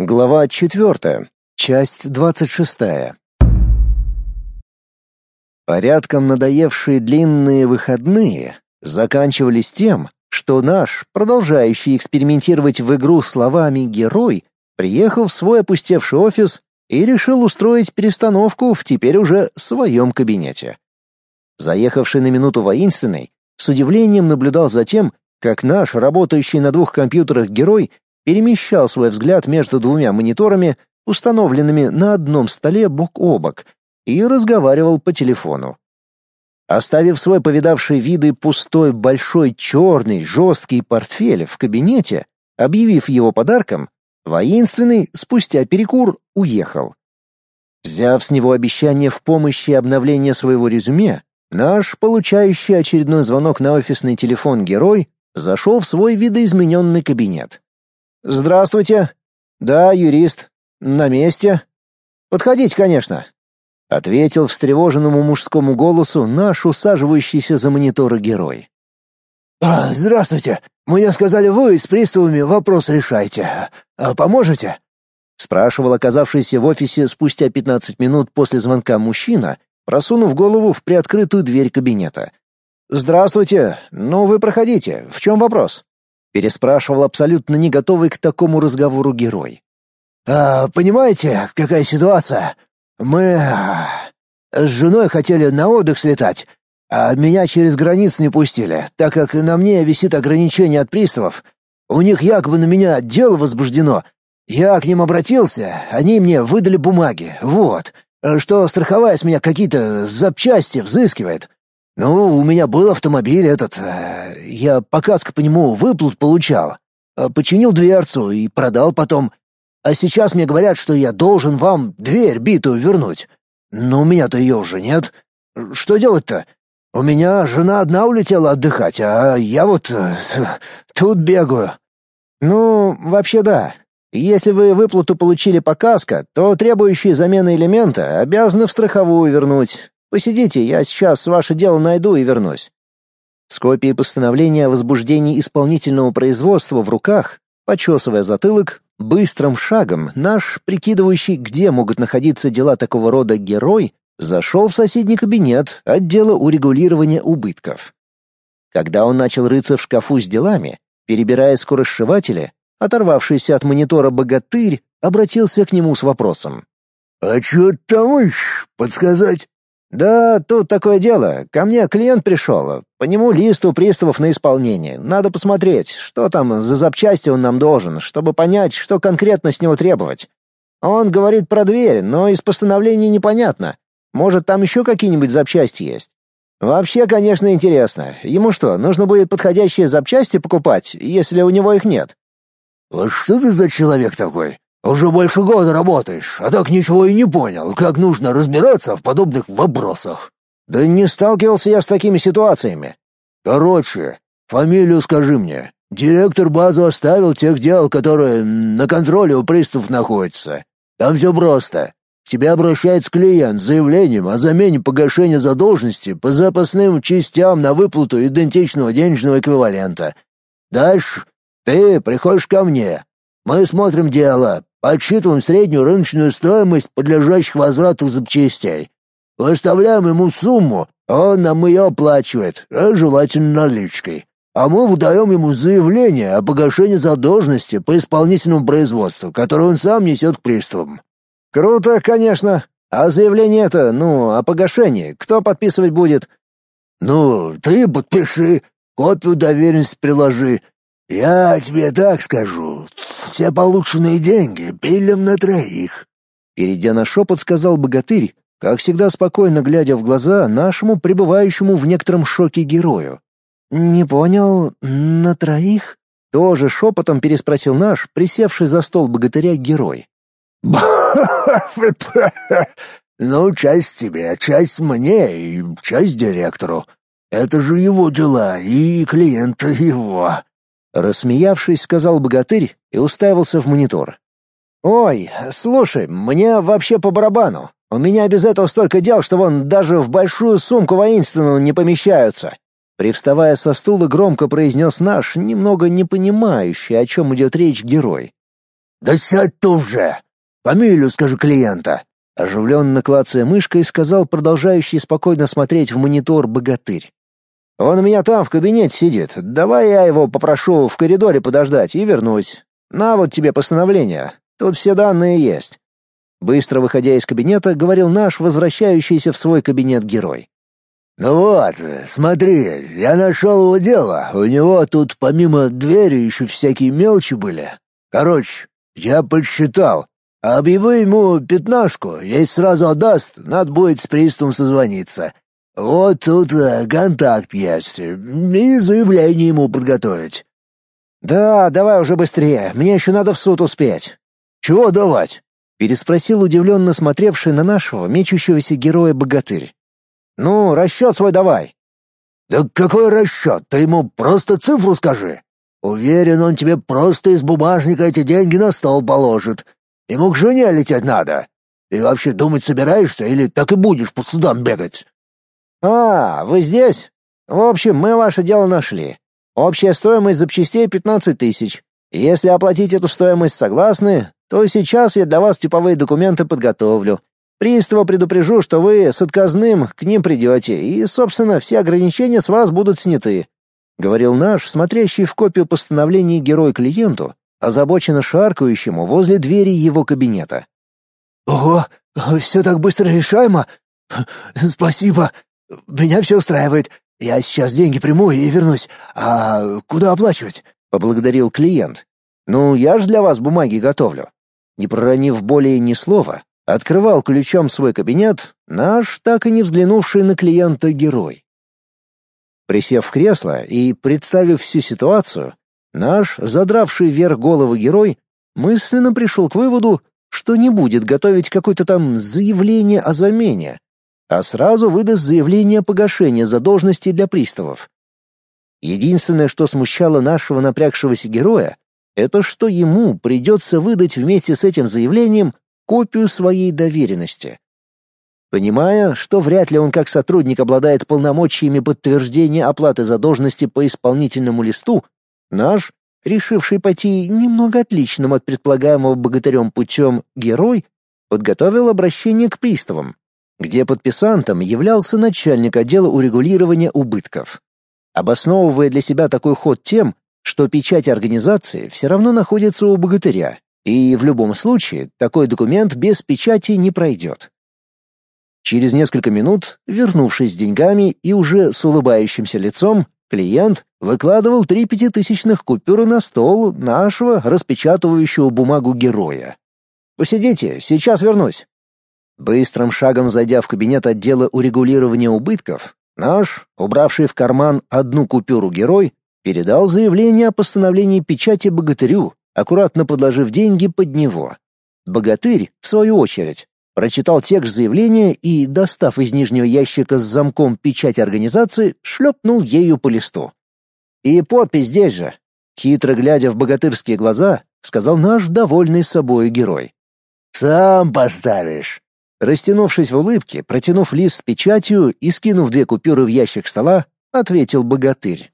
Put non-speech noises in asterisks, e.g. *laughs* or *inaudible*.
Глава 4. Часть 26. Порядком надоевшие длинные выходные заканчивались тем, что наш, продолжающий экспериментировать в игру словами герой, приехал в свой опустевший офис и решил устроить перестановку в теперь уже своем кабинете. Заехавший на минуту воинственный, с удивлением наблюдал за тем, как наш, работающий на двух компьютерах герой, перемещал свой взгляд между двумя мониторами, установленными на одном столе бок о бок, и разговаривал по телефону. Оставив свой повидавший виды пустой большой черный жесткий портфель в кабинете, объявив его подарком, воинственный спустя перекур уехал. Взяв с него обещание в помощи обновления своего резюме, наш, получающий очередной звонок на офисный телефон герой, зашел в свой видоизмененный кабинет. «Здравствуйте. Да, юрист. На месте. Подходите, конечно», — ответил встревоженному мужскому голосу наш усаживающийся за мониторы герой. А, «Здравствуйте. Мне сказали, вы с приставами вопрос решаете. А поможете?» — спрашивал оказавшийся в офисе спустя 15 минут после звонка мужчина, просунув голову в приоткрытую дверь кабинета. «Здравствуйте. Ну, вы проходите. В чем вопрос?» Переспрашивал абсолютно не готовый к такому разговору герой. А, понимаете, какая ситуация? Мы а, с женой хотели на отдых слетать, а меня через границу не пустили, так как на мне висит ограничение от приставов. У них якобы на меня дело возбуждено. Я к ним обратился, они мне выдали бумаги. Вот, что страховая с меня какие-то запчасти взыскивает. «Ну, у меня был автомобиль этот. Э, я по каско по нему выплат получал. Э, починил дверцу и продал потом. А сейчас мне говорят, что я должен вам дверь битую вернуть. Но у меня-то ее уже нет. Что делать-то? У меня жена одна улетела отдыхать, а я вот э, *laughs* тут бегаю». «Ну, вообще да. Если вы выплату получили по каско, то требующие замены элемента обязаны в страховую вернуть. Посидите, я сейчас ваше дело найду и вернусь. С копией постановления о возбуждении исполнительного производства в руках, почесывая затылок, быстрым шагом наш, прикидывающий, где могут находиться дела такого рода герой, зашел в соседний кабинет отдела урегулирования убытков. Когда он начал рыться в шкафу с делами, перебирая скоросшиватели, оторвавшийся от монитора богатырь обратился к нему с вопросом. «А что там ищешь? Подсказать?» «Да, тут такое дело. Ко мне клиент пришел. По нему лист у приставов на исполнение. Надо посмотреть, что там за запчасти он нам должен, чтобы понять, что конкретно с него требовать. Он говорит про дверь, но из постановления непонятно. Может, там еще какие-нибудь запчасти есть. Вообще, конечно, интересно. Ему что, нужно будет подходящие запчасти покупать, если у него их нет?» «Вот что ты за человек такой?» Уже больше года работаешь, а так ничего и не понял, как нужно разбираться в подобных вопросах. Да не сталкивался я с такими ситуациями. Короче, фамилию скажи мне. Директор базу оставил тех дел, которые на контроле у приставов находятся. Там все просто. К тебе обращается клиент с заявлением о замене погашения задолженности по запасным частям на выплату идентичного денежного эквивалента. Дальше ты приходишь ко мне. Мы смотрим дело, Подсчитываем среднюю рыночную стоимость подлежащих возврату запчастей. Выставляем ему сумму, он нам ее оплачивает, а желательно наличкой. А мы выдаем ему заявление о погашении задолженности по исполнительному производству, которое он сам несет к приставам. Круто, конечно. А заявление это, ну, о погашении, кто подписывать будет? Ну, ты подпиши, копию доверенности приложи, «Я тебе так скажу. Все полученные деньги пилим на троих». Перейдя на шепот, сказал богатырь, как всегда спокойно глядя в глаза нашему пребывающему в некотором шоке герою. «Не понял, на троих?» Тоже шепотом переспросил наш, присевший за стол богатыря герой. *laughs* «Ну, часть тебе, часть мне и часть директору. Это же его дела и клиенты его. Рассмеявшись, сказал богатырь и уставился в монитор. «Ой, слушай, мне вообще по барабану. У меня без этого столько дел, что вон даже в большую сумку воинственную не помещаются». Привставая со стула, громко произнес наш, немного не понимающий, о чем идет речь, герой. Да сядь ты уже! Фамилию скажи клиента!» Оживленно клацая мышкой, сказал продолжающий спокойно смотреть в монитор богатырь. «Он у меня там в кабинете сидит. Давай я его попрошу в коридоре подождать и вернусь. На вот тебе постановление. Тут все данные есть». Быстро выходя из кабинета, говорил наш возвращающийся в свой кабинет герой. «Ну вот, смотри, я нашел его дело. У него тут помимо двери еще всякие мелочи были. Короче, я подсчитал. Объяви ему пятнашку, если сразу отдаст, надо будет с приставом созвониться. Вот тут э, контакт есть, и заявление ему подготовить». «Да, давай уже быстрее, мне еще надо в суд успеть». «Чего давать?» — переспросил удивленно смотревший на нашего мечущегося героя богатырь. «Ну, расчет свой давай». «Да какой расчет? Ты ему просто цифру скажи. Уверен, он тебе просто из бумажника эти деньги на стол положит. Ему к жене лететь надо. Ты вообще думать собираешься или так и будешь по судам бегать?» «А, вы здесь? В общем, мы ваше дело нашли. Общая стоимость запчастей пятнадцать тысяч. Если оплатить эту стоимость согласны, то сейчас я для вас типовые документы подготовлю. Пристава предупрежу, что вы с отказным к ним придете, и, собственно, все ограничения с вас будут сняты», — говорил наш, смотрящий в копию постановлений герой клиенту, озабоченно шаркающему возле двери его кабинета. «Ого, все так быстро решаемо? Спасибо, меня все устраивает. Я сейчас деньги приму и вернусь. А куда оплачивать?» — поблагодарил клиент. «Ну, я ж для вас бумаги готовлю». Не проронив более ни слова, открывал ключом свой кабинет наш, так и не взглянувший на клиента герой. Присев в кресло и представив всю ситуацию, наш, задравший вверх голову герой, мысленно пришел к выводу, что не будет готовить какое-то там заявление о замене, а сразу выдаст заявление о погашении задолженности для приставов. Единственное, что смущало нашего напрягшегося героя, это что ему придется выдать вместе с этим заявлением копию своей доверенности. Понимая, что вряд ли он как сотрудник обладает полномочиями подтверждения оплаты задолженности по исполнительному листу, наш, решивший пойти немного отличным от предполагаемого богатырем путем герой, подготовил обращение к приставам, где подписантом являлся начальник отдела урегулирования убытков. Обосновывая для себя такой ход тем, что печать организации все равно находится у богатыря, и в любом случае такой документ без печати не пройдет. Через несколько минут, вернувшись с деньгами и уже с улыбающимся лицом, клиент выкладывал три пятитысячных купюры на стол нашего распечатывающего бумагу героя. «Посидите, сейчас вернусь». Быстрым шагом зайдя в кабинет отдела урегулирования убытков, наш, убравший в карман одну купюру герой, передал заявление о постановлении печати богатырю, аккуратно подложив деньги под него. Богатырь, в свою очередь, прочитал текст заявления и, достав из нижнего ящика с замком печать организации, шлепнул ею по листу. «И подпись здесь же», — хитро глядя в богатырские глаза, сказал наш довольный собой герой. «Сам поставишь». Растянувшись в улыбке, протянув лист с печатью и скинув две купюры в ящик стола, ответил богатырь.